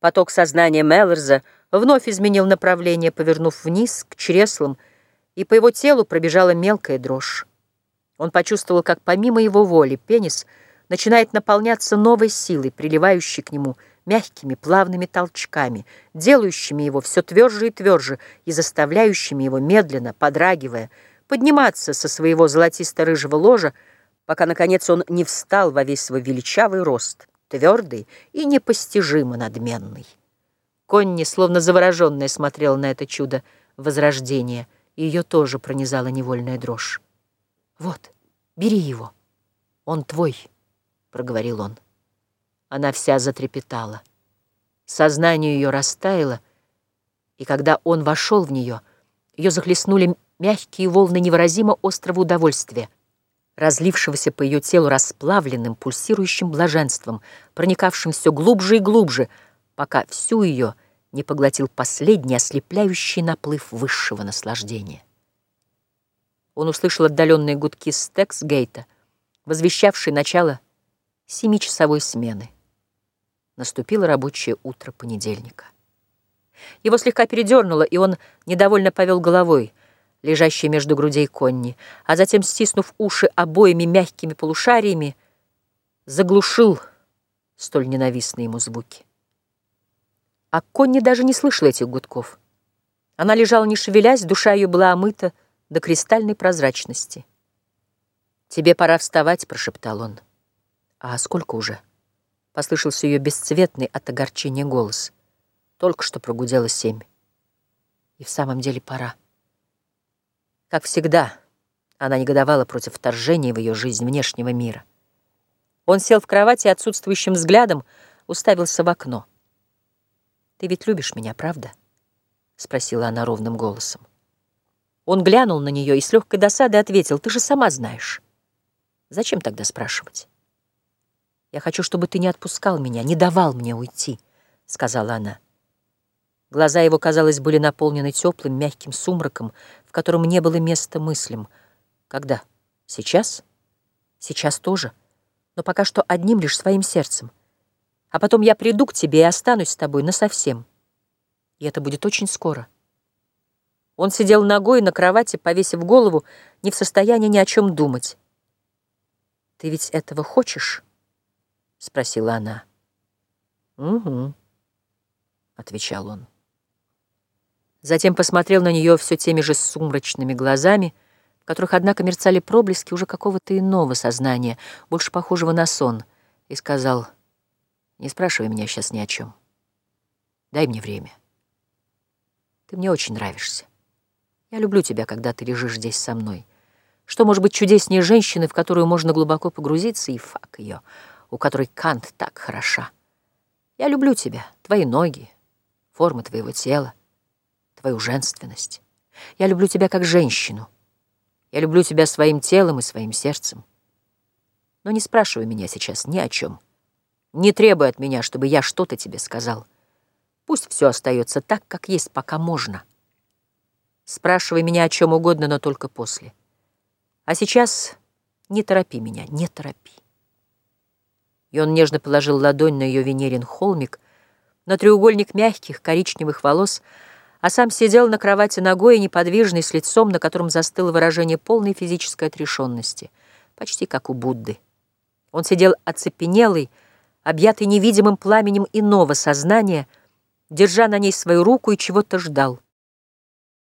Поток сознания Меллерза вновь изменил направление, повернув вниз к чреслам, и по его телу пробежала мелкая дрожь. Он почувствовал, как помимо его воли пенис начинает наполняться новой силой, приливающей к нему мягкими плавными толчками, делающими его все тверже и тверже и заставляющими его медленно, подрагивая, подниматься со своего золотисто-рыжего ложа, пока, наконец, он не встал во весь свой величавый рост твердый и непостижимо надменный. Конни, словно завороженная, смотрела на это чудо возрождения, и ее тоже пронизала невольная дрожь. «Вот, бери его, он твой», — проговорил он. Она вся затрепетала. Сознание ее растаяло, и когда он вошел в нее, ее захлестнули мягкие волны невыразимо острого удовольствия разлившегося по ее телу расплавленным, пульсирующим блаженством, проникавшим все глубже и глубже, пока всю ее не поглотил последний ослепляющий наплыв высшего наслаждения. Он услышал отдаленные гудки Стексгейта, возвещавшие начало семичасовой смены. Наступило рабочее утро понедельника. Его слегка передернуло, и он недовольно повел головой — лежащей между грудей Конни, а затем, стиснув уши обоими мягкими полушариями, заглушил столь ненавистные ему звуки. А Конни даже не слышала этих гудков. Она лежала не шевелясь, душа ее была омыта до кристальной прозрачности. «Тебе пора вставать», — прошептал он. «А сколько уже?» — послышался ее бесцветный от огорчения голос. Только что прогудело семь. И в самом деле пора. Как всегда, она негодовала против вторжения в ее жизнь внешнего мира. Он сел в кровати и отсутствующим взглядом уставился в окно. «Ты ведь любишь меня, правда?» — спросила она ровным голосом. Он глянул на нее и с легкой досадой ответил, «Ты же сама знаешь». «Зачем тогда спрашивать?» «Я хочу, чтобы ты не отпускал меня, не давал мне уйти», — сказала она. Глаза его, казалось, были наполнены теплым, мягким сумраком, в котором не было места мыслям. Когда? Сейчас? Сейчас тоже. Но пока что одним лишь своим сердцем. А потом я приду к тебе и останусь с тобой насовсем. И это будет очень скоро. Он сидел ногой на кровати, повесив голову, не в состоянии ни о чем думать. «Ты ведь этого хочешь?» — спросила она. «Угу», — отвечал он. Затем посмотрел на нее все теми же сумрачными глазами, в которых, однако, мерцали проблески уже какого-то иного сознания, больше похожего на сон, и сказал, «Не спрашивай меня сейчас ни о чем. Дай мне время. Ты мне очень нравишься. Я люблю тебя, когда ты лежишь здесь со мной. Что может быть чудеснее женщины, в которую можно глубоко погрузиться, и фак ее, у которой Кант так хороша? Я люблю тебя, твои ноги, формы твоего тела твою женственность. Я люблю тебя как женщину. Я люблю тебя своим телом и своим сердцем. Но не спрашивай меня сейчас ни о чем. Не требуй от меня, чтобы я что-то тебе сказал. Пусть все остается так, как есть, пока можно. Спрашивай меня о чем угодно, но только после. А сейчас не торопи меня, не торопи. И он нежно положил ладонь на ее венерин холмик, на треугольник мягких коричневых волос, а сам сидел на кровати ногой и неподвижный, с лицом, на котором застыло выражение полной физической отрешенности, почти как у Будды. Он сидел оцепенелый, объятый невидимым пламенем иного сознания, держа на ней свою руку и чего-то ждал.